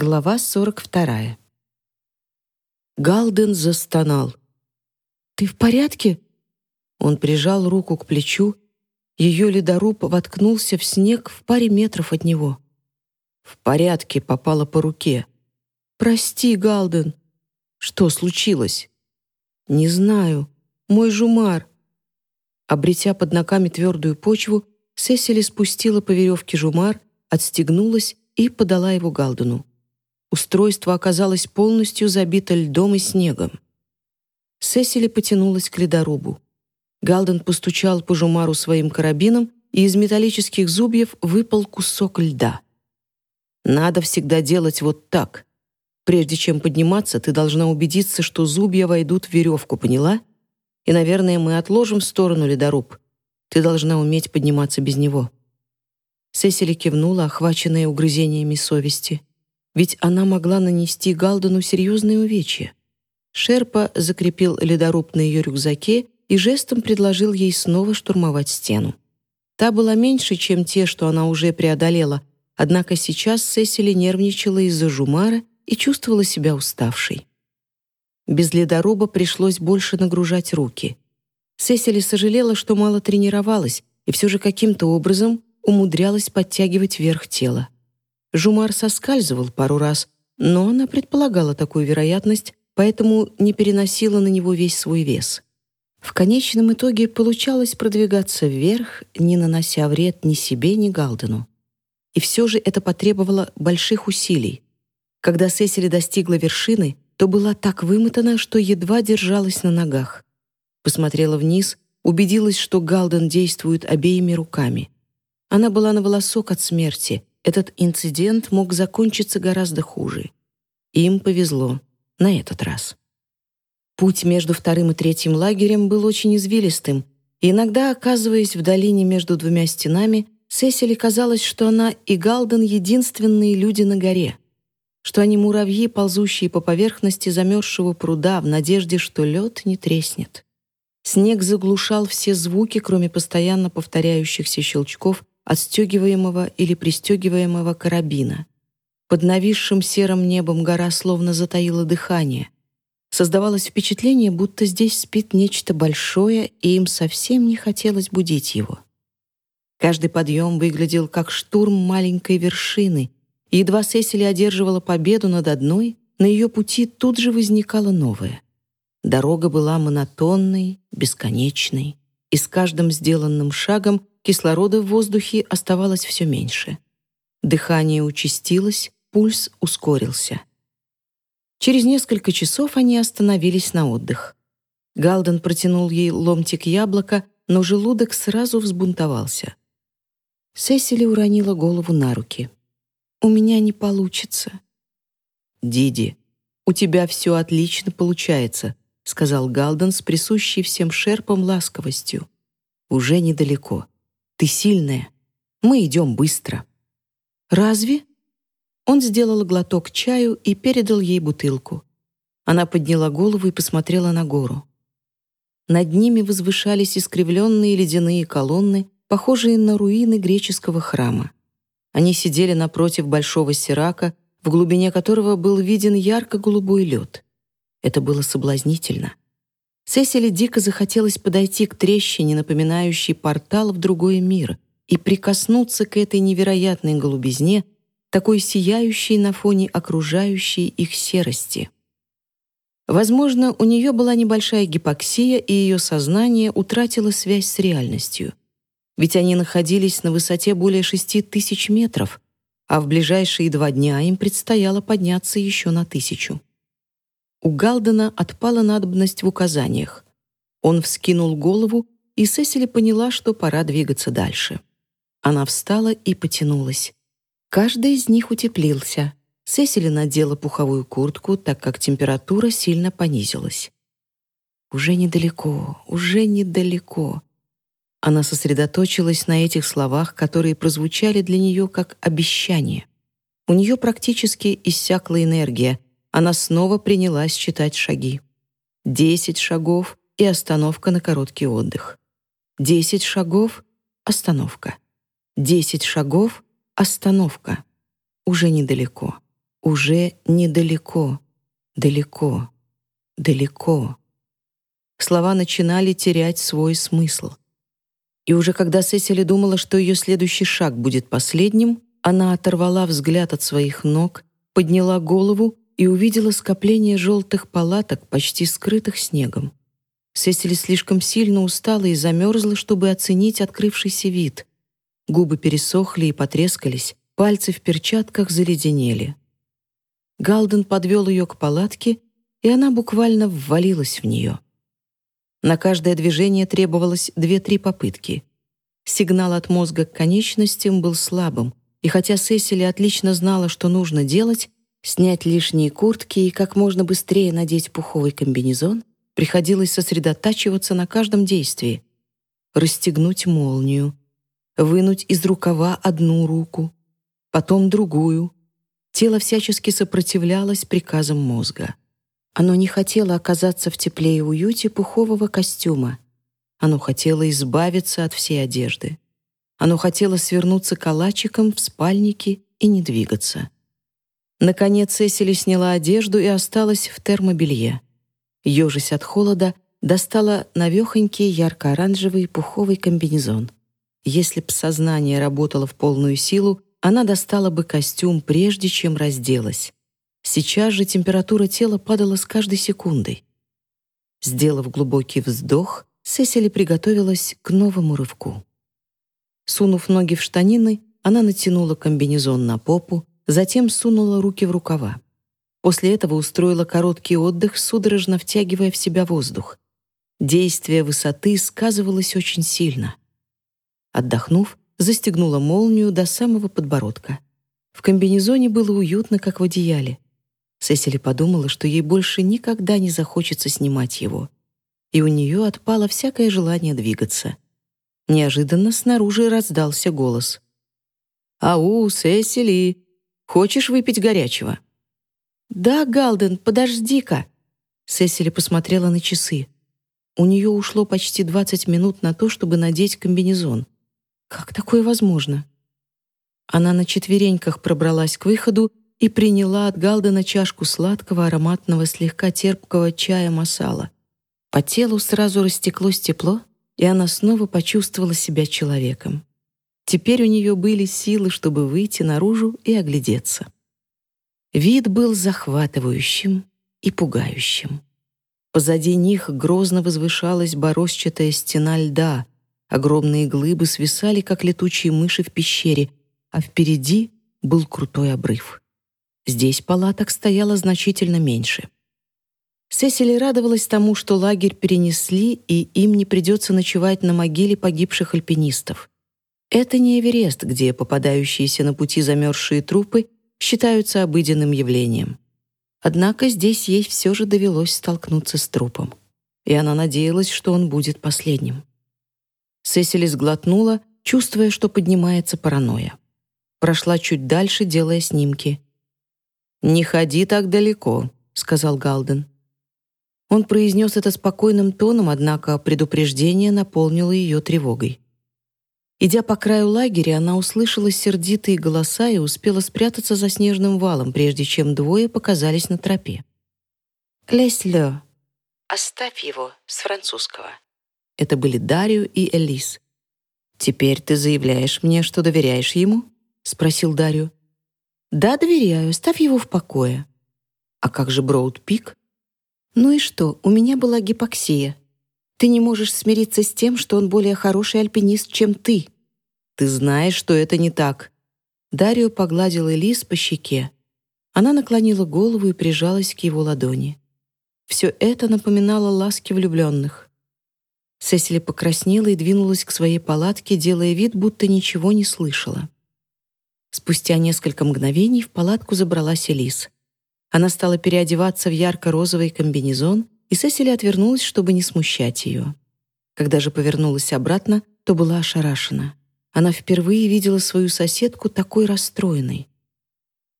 Глава 42. Галден застонал. «Ты в порядке?» Он прижал руку к плечу. Ее ледоруб воткнулся в снег в паре метров от него. «В порядке» попала по руке. «Прости, Галден». «Что случилось?» «Не знаю. Мой жумар». Обретя под ногами твердую почву, Сесили спустила по веревке жумар, отстегнулась и подала его Галдену. Устройство оказалось полностью забито льдом и снегом. Сесили потянулась к ледорубу. Галден постучал по жумару своим карабином, и из металлических зубьев выпал кусок льда. «Надо всегда делать вот так. Прежде чем подниматься, ты должна убедиться, что зубья войдут в веревку, поняла? И, наверное, мы отложим в сторону ледоруб. Ты должна уметь подниматься без него». Сесили кивнула, охваченная угрызениями совести ведь она могла нанести Галдену серьезные увечья. Шерпа закрепил ледоруб на ее рюкзаке и жестом предложил ей снова штурмовать стену. Та была меньше, чем те, что она уже преодолела, однако сейчас Сесили нервничала из-за жумара и чувствовала себя уставшей. Без ледоруба пришлось больше нагружать руки. Сесили сожалела, что мало тренировалась и все же каким-то образом умудрялась подтягивать верх тела. Жумар соскальзывал пару раз, но она предполагала такую вероятность, поэтому не переносила на него весь свой вес. В конечном итоге получалось продвигаться вверх, не нанося вред ни себе, ни Галдену. И все же это потребовало больших усилий. Когда Сесили достигла вершины, то была так вымотана, что едва держалась на ногах. Посмотрела вниз, убедилась, что Галден действует обеими руками. Она была на волосок от смерти, этот инцидент мог закончиться гораздо хуже. Им повезло на этот раз. Путь между вторым и третьим лагерем был очень извилистым, и иногда, оказываясь в долине между двумя стенами, Сесили казалось, что она и Галден — единственные люди на горе, что они муравьи, ползущие по поверхности замерзшего пруда в надежде, что лед не треснет. Снег заглушал все звуки, кроме постоянно повторяющихся щелчков отстегиваемого или пристегиваемого карабина. Под нависшим серым небом гора словно затаила дыхание. Создавалось впечатление, будто здесь спит нечто большое, и им совсем не хотелось будить его. Каждый подъем выглядел как штурм маленькой вершины, и едва Сесили одерживала победу над одной, на ее пути тут же возникало новое. Дорога была монотонной, бесконечной, и с каждым сделанным шагом кислорода в воздухе оставалось все меньше. Дыхание участилось, пульс ускорился. Через несколько часов они остановились на отдых. Галден протянул ей ломтик яблока, но желудок сразу взбунтовался. Сесили уронила голову на руки. «У меня не получится». «Диди, у тебя все отлично получается», сказал Галден с присущей всем шерпом ласковостью. «Уже недалеко. Ты сильная. Мы идем быстро». «Разве?» Он сделал глоток чаю и передал ей бутылку. Она подняла голову и посмотрела на гору. Над ними возвышались искривленные ледяные колонны, похожие на руины греческого храма. Они сидели напротив большого сирака, в глубине которого был виден ярко-голубой лед. Это было соблазнительно. Сесили дико захотелось подойти к трещине, напоминающей портал в другой мир, и прикоснуться к этой невероятной голубизне, такой сияющей на фоне окружающей их серости. Возможно, у нее была небольшая гипоксия, и ее сознание утратило связь с реальностью. Ведь они находились на высоте более шести тысяч метров, а в ближайшие два дня им предстояло подняться еще на тысячу. У Галдена отпала надобность в указаниях. Он вскинул голову, и Сесили поняла, что пора двигаться дальше. Она встала и потянулась. Каждый из них утеплился. Сесили надела пуховую куртку, так как температура сильно понизилась. «Уже недалеко, уже недалеко». Она сосредоточилась на этих словах, которые прозвучали для нее как обещание. У нее практически иссякла энергия — она снова принялась считать шаги. Десять шагов и остановка на короткий отдых. Десять шагов — остановка. Десять шагов — остановка. Уже недалеко. уже недалеко, далеко, далеко. Слова начинали терять свой смысл. И уже когда Сесили думала, что ее следующий шаг будет последним, она оторвала взгляд от своих ног, подняла голову и увидела скопление желтых палаток, почти скрытых снегом. Сесили слишком сильно устала и замерзла, чтобы оценить открывшийся вид. Губы пересохли и потрескались, пальцы в перчатках заледенели. Галден подвел ее к палатке, и она буквально ввалилась в нее. На каждое движение требовалось две-три попытки. Сигнал от мозга к конечностям был слабым, и хотя Сесили отлично знала, что нужно делать, снять лишние куртки и как можно быстрее надеть пуховый комбинезон, приходилось сосредотачиваться на каждом действии. Расстегнуть молнию, вынуть из рукава одну руку, потом другую. Тело всячески сопротивлялось приказам мозга. Оно не хотело оказаться в тепле и уюте пухового костюма. Оно хотело избавиться от всей одежды. Оно хотело свернуться калачиком в спальнике и не двигаться. Наконец Эсили сняла одежду и осталась в термобелье. Ёжись от холода, достала навехонький ярко-оранжевый пуховый комбинезон. Если б сознание работало в полную силу, она достала бы костюм, прежде чем разделась. Сейчас же температура тела падала с каждой секундой. Сделав глубокий вздох, Сесили приготовилась к новому рывку. Сунув ноги в штанины, она натянула комбинезон на попу, затем сунула руки в рукава. После этого устроила короткий отдых, судорожно втягивая в себя воздух. Действие высоты сказывалось очень сильно. Отдохнув, застегнула молнию до самого подбородка. В комбинезоне было уютно, как в одеяле. Сесили подумала, что ей больше никогда не захочется снимать его. И у нее отпало всякое желание двигаться. Неожиданно снаружи раздался голос. «Ау, Сесили, хочешь выпить горячего?» «Да, Галден, подожди-ка!» Сесили посмотрела на часы. У нее ушло почти 20 минут на то, чтобы надеть комбинезон. Как такое возможно? Она на четвереньках пробралась к выходу и приняла от Галдена чашку сладкого, ароматного, слегка терпкого чая масала. По телу сразу растеклось тепло, и она снова почувствовала себя человеком. Теперь у нее были силы, чтобы выйти наружу и оглядеться. Вид был захватывающим и пугающим. Позади них грозно возвышалась бороздчатая стена льда, огромные глыбы свисали, как летучие мыши в пещере, а впереди был крутой обрыв. Здесь палаток стояло значительно меньше. Сесили радовалась тому, что лагерь перенесли, и им не придется ночевать на могиле погибших альпинистов. Это не Эверест, где попадающиеся на пути замерзшие трупы считаются обыденным явлением. Однако здесь ей все же довелось столкнуться с трупом, и она надеялась, что он будет последним. Сесили сглотнула, чувствуя, что поднимается паранойя. Прошла чуть дальше, делая снимки. «Не ходи так далеко», — сказал Галден. Он произнес это спокойным тоном, однако предупреждение наполнило ее тревогой. Идя по краю лагеря, она услышала сердитые голоса и успела спрятаться за снежным валом, прежде чем двое показались на тропе. «Лесь-ле». «Оставь его» с французского. Это были Дарио и Элис. «Теперь ты заявляешь мне, что доверяешь ему?» — спросил Дарио. «Да, доверяю. Ставь его в покое». «А как же Броуд-Пик?» «Ну и что, у меня была гипоксия. Ты не можешь смириться с тем, что он более хороший альпинист, чем ты. Ты знаешь, что это не так». Дарио погладил Элис по щеке. Она наклонила голову и прижалась к его ладони. Все это напоминало ласки влюбленных. Сесили покраснела и двинулась к своей палатке, делая вид, будто ничего не слышала. Спустя несколько мгновений в палатку забралась Элис. Она стала переодеваться в ярко-розовый комбинезон и Сесили отвернулась, чтобы не смущать ее. Когда же повернулась обратно, то была ошарашена. Она впервые видела свою соседку такой расстроенной.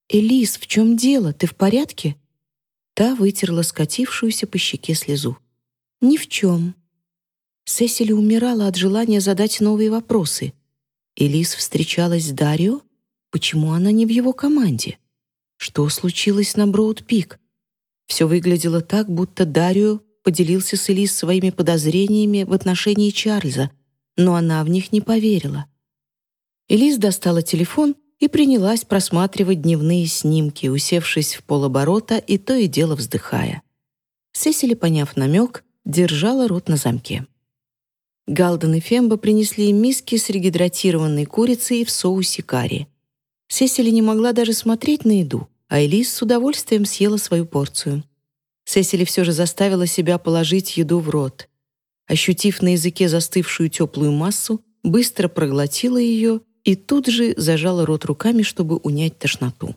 «Элис, в чем дело? Ты в порядке?» Та вытерла скатившуюся по щеке слезу. «Ни в чем». Сесили умирала от желания задать новые вопросы. Элис встречалась с Дарио? Почему она не в его команде? Что случилось на Броуд-Пик? Все выглядело так, будто Дарио поделился с Элис своими подозрениями в отношении Чарльза, но она в них не поверила. Элис достала телефон и принялась просматривать дневные снимки, усевшись в полоборота и то и дело вздыхая. Сесили, поняв намек, держала рот на замке. Галден и Фемба принесли им миски с регидратированной курицей в соусе карри. Сесили не могла даже смотреть на еду, а с удовольствием съела свою порцию. Сесили все же заставила себя положить еду в рот. Ощутив на языке застывшую теплую массу, быстро проглотила ее и тут же зажала рот руками, чтобы унять тошноту.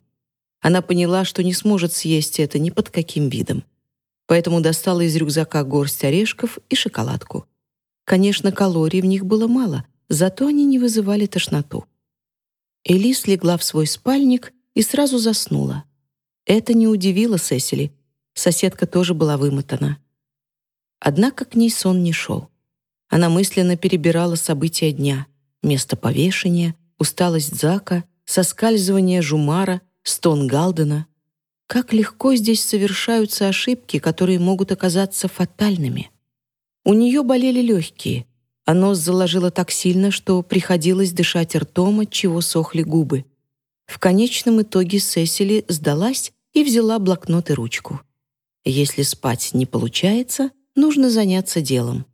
Она поняла, что не сможет съесть это ни под каким видом. Поэтому достала из рюкзака горсть орешков и шоколадку. Конечно, калорий в них было мало, зато они не вызывали тошноту. Элис легла в свой спальник и сразу заснула. Это не удивило Сесили. Соседка тоже была вымотана. Однако к ней сон не шел. Она мысленно перебирала события дня, место повешения, усталость Зака, соскальзывание Жумара, стон Галдена. Как легко здесь совершаются ошибки, которые могут оказаться фатальными. У нее болели легкие, а нос заложило так сильно, что приходилось дышать ртом, от чего сохли губы. В конечном итоге Сесили сдалась и взяла блокнот и ручку. Если спать не получается, нужно заняться делом.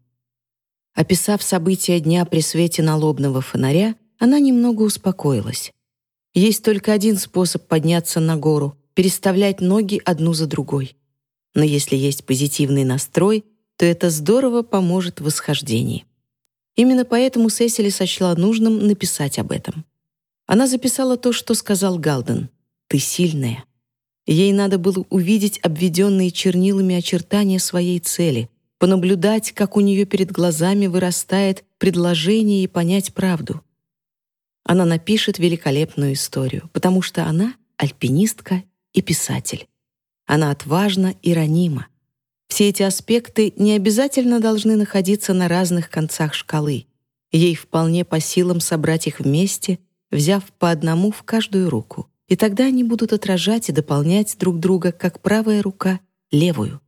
Описав события дня при свете налобного фонаря, она немного успокоилась. Есть только один способ подняться на гору — переставлять ноги одну за другой. Но если есть позитивный настрой, то это здорово поможет в восхождении. Именно поэтому Сесили сочла нужным написать об этом. Она записала то, что сказал Галден. «Ты сильная». Ей надо было увидеть обведенные чернилами очертания своей цели, понаблюдать, как у нее перед глазами вырастает предложение и понять правду. Она напишет великолепную историю, потому что она — альпинистка и писатель. Она отважна и ранима. Все эти аспекты не обязательно должны находиться на разных концах шкалы. Ей вполне по силам собрать их вместе, взяв по одному в каждую руку. И тогда они будут отражать и дополнять друг друга, как правая рука — левую.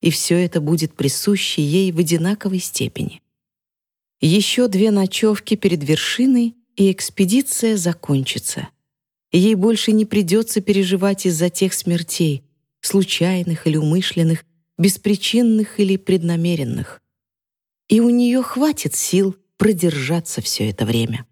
И все это будет присуще ей в одинаковой степени. Еще две ночевки перед вершиной, и экспедиция закончится. Ей больше не придется переживать из-за тех смертей, случайных или умышленных, беспричинных или преднамеренных. И у нее хватит сил продержаться все это время.